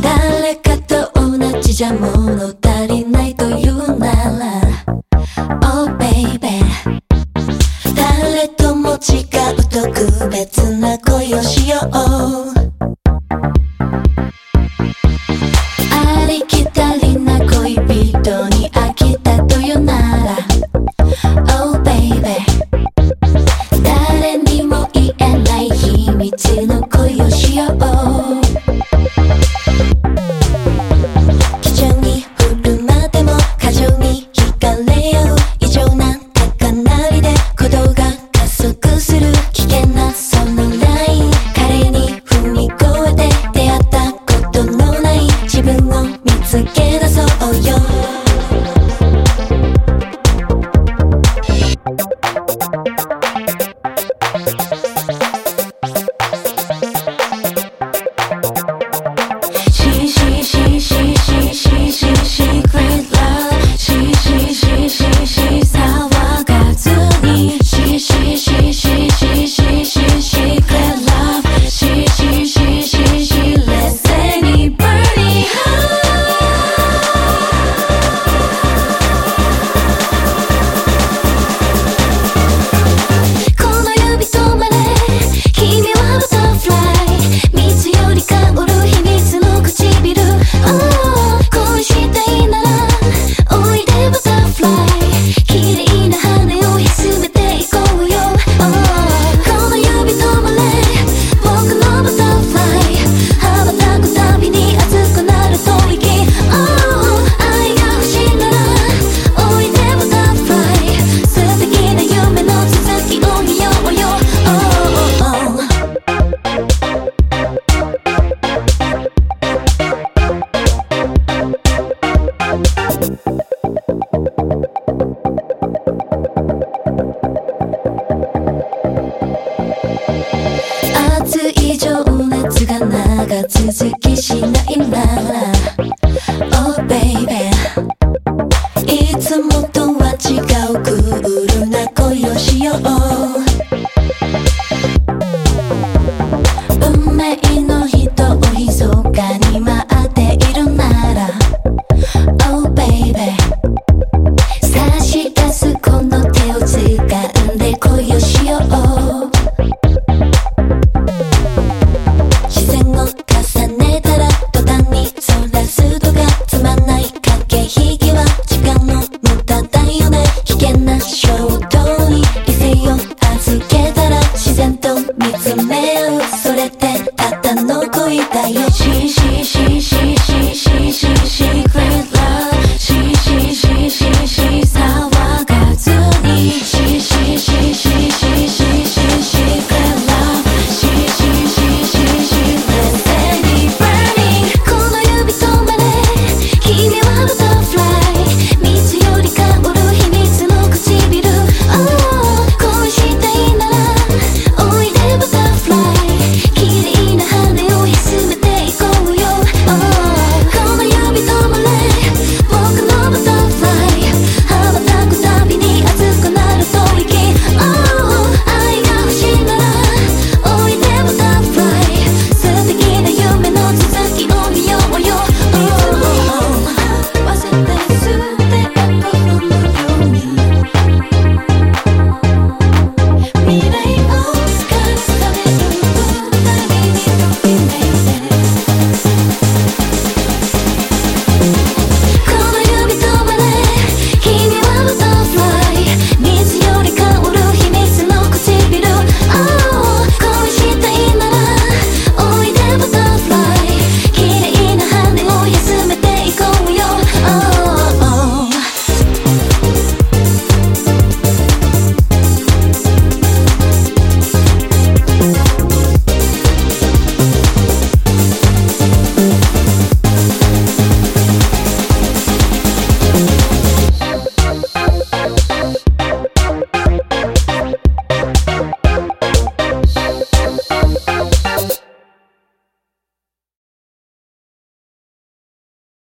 誰かと同じじゃもの